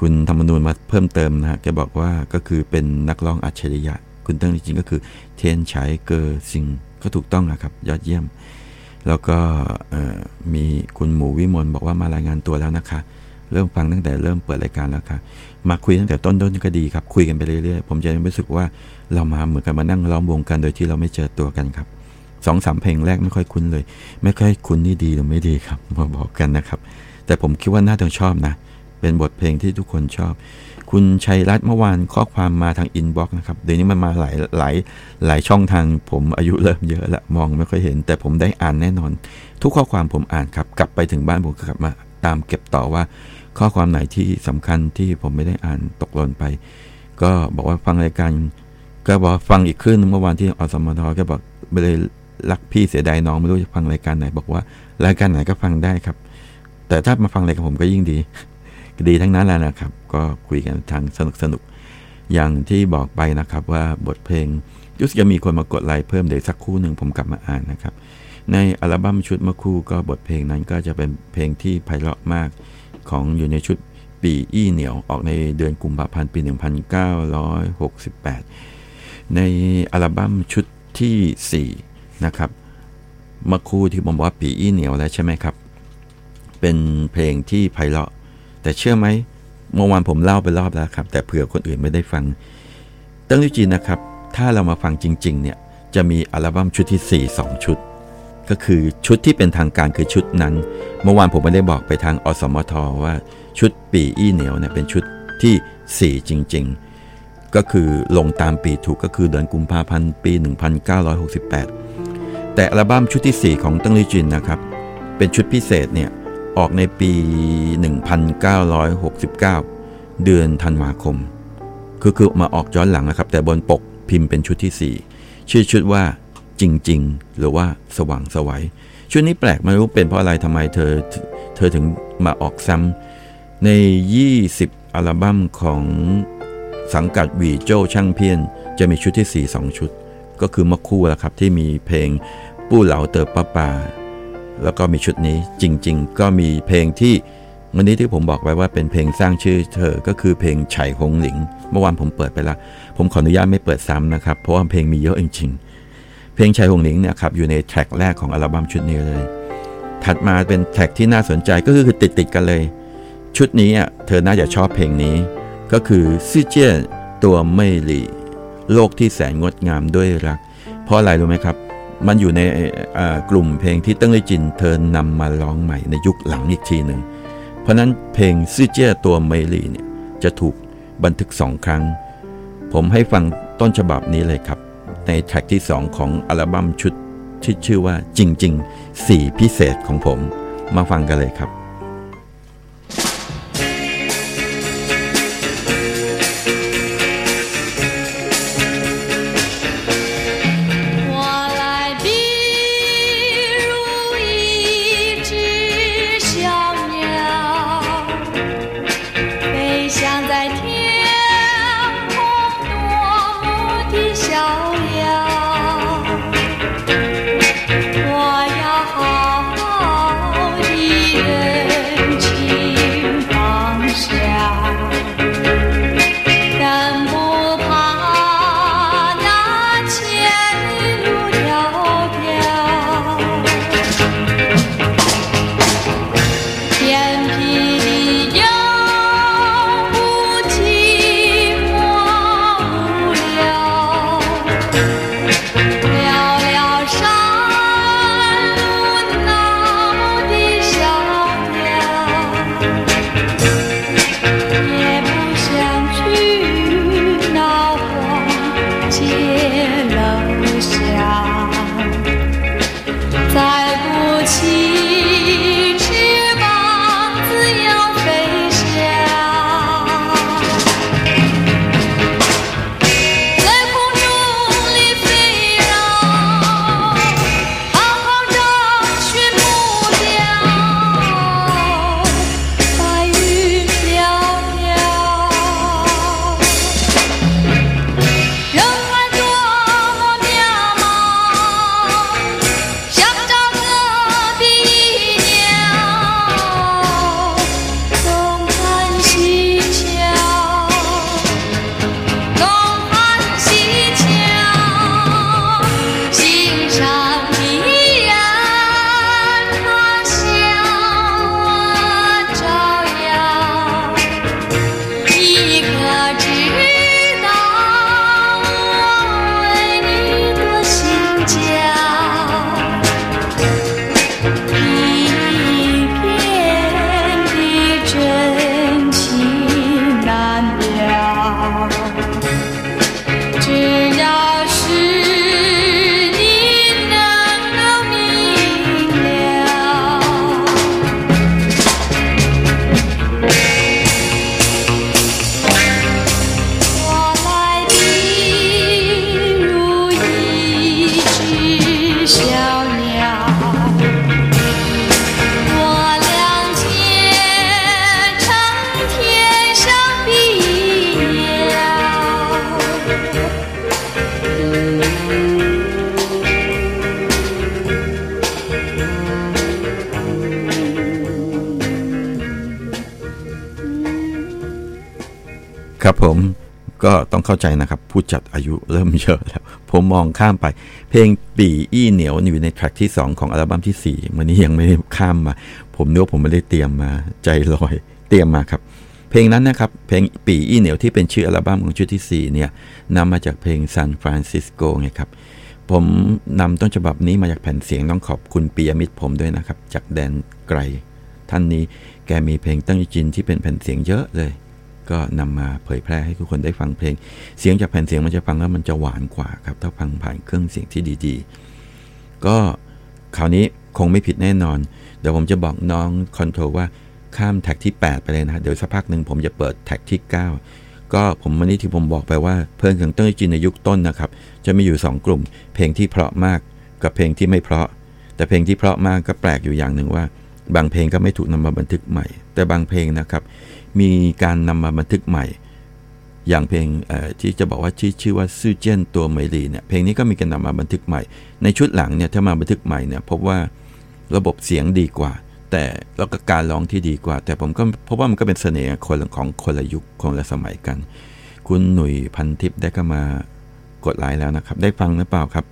คุณธรรมนูญมาเพิ่มเติมนะฮะแกบอกว่าก็คือเป็นนักร้องอัจฉริยะ คุณตั้งจริงๆก็คือเทียนฉายเกอร์ซิงก็ถูกต้องนะครับ ยอดเยี่ยม แล้วก็มีคุณหมูวิมลบอกว่ามารายงานตัวแล้วนะคะ เริ่มฟังตั้งแต่เริ่มเปิดรายการแล้วค่ะ มาคุยตั้งแต่ต้นๆก็ดีครับ คุยกันไปเรื่อยๆ ผมจะรู้สึกว่าเรามาเหมือนกันมานั่งล้อมวงกันโดยที่เราไม่เจอตัวกันครับสองสามเพลงแรกไม่ค่อยคุ้นเลย ไม่ค่อยคุ้นนี่ดีหรือไม่ดีครับมาบอกกันนะครับ แต่ผมคิดว่าน่าจะชอบนะ เป็นบทเพลงที่ทุกคนชอบ คุณชัยรัตน์เมื่อวานข้อความมาทาง inbox นะครับ เดี๋ยวนี้มันมาหลายหลายหลายช่องทางผมอายุเริ่มเยอะละมองไม่ค่อยเห็น แต่ผมได้อ่านแน่นอน ทุกข้อความผมอ่านครับ กลับไปถึงบ้านผมกลับมาตามเก็บต่อว่า ข้อความไหนที่สำคัญที่ผมไม่ได้อ่านตกหล่นไป ก็บอกว่าฟังรายการก็บอกฟังอีกคลื่นเมื่อวานที่อสมทก็บอกไปเลยรักพี่เสียดายน้องไม่รู้จะฟังรายการไหน บอกว่ารายการไหนก็ฟังได้ครับ แต่ถ้ามาฟังรายการผมก็ยิ่งดี ดีทั้งนั้นแหละนะครับ ก็คุยกันทางสนุกสนุกอย่างที่บอกไปนะครับว่าบทเพลงยุสจะมีคนมากดไลค์เพิ่มเดี๋ยวสักครู่หนึ่งผมกลับมาอ่านนะครับ ในอัลบั้มชุดเมื่อคู่ก็บทเพลงนั้นก็จะเป็นเพลงที่ไพเราะมากของอยู่ในชุดปีอี้เหนียวออกในเดือนกุมภาพันธ์ปี 1968 ในอัลบั้มชุดที่ 4 นะครับเมื่อคู่ที่ผมบอกว่าปีอี้เหนียวแล้วใช่ไหมครับ เป็นเพลงที่ไพเราะ แต่เชื่อไหมเมื่อวานผมเล่าไปรอบแล้วครับ แต่เผื่อคนอื่นไม่ได้ฟัง ตั้งที่จีนนะครับ ถ้าเรามาฟังจริงๆเนี่ยจะมีอัลบั้มชุดที่ 4 2 ชุด ก็คือชุดที่เป็นทางการคือชุดนั้น เมื่อวานผมไม่ได้บอกไปทางอสมทว่าชุดปีอี้เหนียวเนี่ยเป็นชุดที่ 4 จริง ๆ ก็คือลงตามปีถูกก็คือเดือนกุมภาพันธ์ปี 1968 แต่อัลบั้มชุดที่ 4 ของตั้งลี่จินนะครับ เป็นชุดพิเศษเนี่ย ออกในปี 1969 เดือนธันวาคม คือคือมาออกย้อนหลังนะครับ แต่บนปกพิมพ์เป็นชุดที่ 4 ชื่อชุดว่าจริง ๆ หรือว่าสว่างสวัยชุดนี้แปลกไม่รู้เป็นเพราะอะไรทำไมเธอเธอถึงมาออกซ้ำใน 20 อัลบั้มของสังกัดวีโจช่างเพี้ยน จะมีชุดที่ 4 2 ชุด ก็คือมะคู่แหละครับที่มีเพลงปู้เหลาเตอป้าป่า แล้วก็มีชุดนี้จริง ๆ ก็มีเพลงที่วันนี้ที่ผมบอกไว้ว่าเป็นเพลงสร้างชื่อเธอ ก็คือเพลงไฉหงหลิง เมื่อวานผมเปิดไปละ ผมขออนุญาตไม่เปิดซ้ำนะครับ เพราะว่าเพลงมีเยอะจริงๆ เพลงไฉหงหลิงเนี่ยครับอยู่ในแทร็กแรกของอัลบั้มชุดนี้เลย ถัดมาเป็นแทร็กที่น่าสนใจก็คือติดติดกันเลย ชุดนี้เธอน่าจะชอบเพลงนี้ ก็คือซิเจียตัวไม่หลีโลกที่แสนงดงามด้วยรัก เพราะอะไรรู้ไหมครับ มันอยู่ในกลุ่มเพลงที่ตั้งลี่จินเธอนำมาร้องใหม่ในยุคหลังอีกทีหนึ่ง เพราะนั้นเพลงซื่อเจ้ยตัวเมลี่เนี่ยจะถูกบันทึกสองครั้ง ผมให้ฟังต้นฉบับนี้เลยครับ ในแทร็กที่ 2 ของอัลบั้มชุดที่ชื่อว่าจริงๆ 4 พิเศษของผมมาฟังกันเลยครับ ต้องเข้าใจนะครับ ผู้จัดอายุเริ่มเยอะแล้ว ผมมองข้ามไป เพลงปีอี้เหนียวอยู่ในแทร็กที่ 2 ของอัลบั้มที่ 4 วันนี้ยังไม่ได้ข้ามมา ผมนึกว่าผมไม่ได้เตรียมมาใจลอย เตรียมมาครับ เพลงนั้นนะครับ เพลงปีอี้เหนียวที่เป็นชื่ออัลบั้มของชุดที่4เนี่ยนำมาจากเพลงซานฟรานซิสโกไงครับผมนำต้นฉบับนี้มาจากแผ่นเสียงต้องขอบคุณปียมิตรผมด้วยนะครับ จากแดนไกล ท่านนี้แกมีเพลงตั้งจินที่เป็นแผ่นเสียงเยอะเลย ก็นำมาเผยแพร่ให้ทุกคนได้ฟังเพลง เสียงจากแผ่นเสียงมันจะฟังแล้วมันจะหวานกว่าครับ ถ้าฟังผ่านเครื่องเสียงที่ดีๆ ก็คราวนี้คงไม่ผิดแน่นอน เดี๋ยวผมจะบอกน้องคอนโทรว่าข้ามแท็กที่ 8 ไปเลยนะเดี๋ยวสักพักหนึ่งผมจะเปิดแท็กที่ 9 ก็ผมวันนี้ที่ผมบอกไปว่าเพลงของต้นจินในยุคต้นนะครับ จะมีอยู่ 2 กลุ่ม เพลงที่เพราะมากกับเพลงที่ไม่เพราะ แต่เพลงที่เพราะมากก็แปลกอยู่อย่างหนึ่งว่า บางเพลงก็ไม่ถูกนำมาบันทึกใหม่ แต่บางเพลงนะครับ มีการนำมาบันทึกใหม่ อย่างเพลงที่จะบอกว่าชื่อชื่อว่าซื่อเจี้ยนตัวเหมยลีเนี่ยเพลงนี้ก็มีการนำมาบันทึกใหม่ ในชุดหลังเนี่ยถ้ามาบันทึกใหม่เนี่ยพบว่าระบบเสียงดีกว่า แต่แล้วก็การร้องที่ดีกว่า แต่ผมก็พบว่ามันก็เป็นเสน่ห์คนของคนละยุคคนละสมัยกัน คุณหนุ่ยพันทิพย์ได้ก็มากดไลค์แล้วนะครับ ได้ฟังหรือเปล่าครับ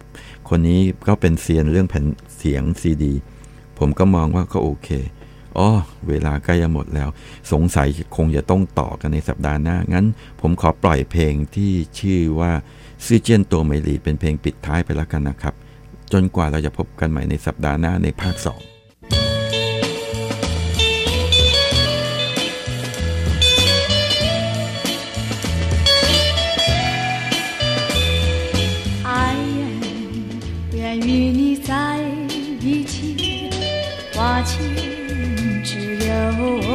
คนนี้ก็เป็นเซียนเรื่องแผ่นเสียงซีดี ผมก็มองว่าก็โอเค อ๋อเวลาใกล้จะหมดแล้ว สงสัยคงจะต้องต่อกันในสัปดาห์หน้า งั้น ผมขอปล่อยเพลงที่ชื่อว่าซื่อเจี้ยนตัวไมลีเป็นเพลงปิดท้ายไปแล้วกันนะครับ จนกว่าเราจะพบกันใหม่ในสัปดาห์หน้าในภาคสอง爱人愿与你在一起，花前只有 有我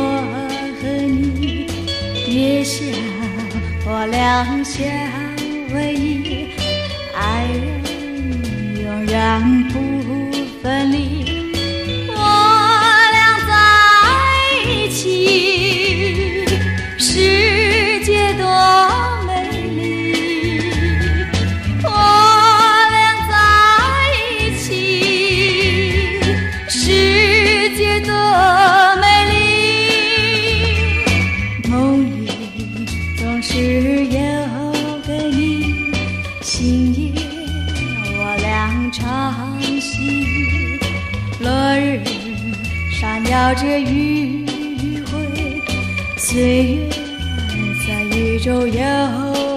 和你，月下我俩相偎依，爱人永远不分离。这余晖，岁月在宇宙游。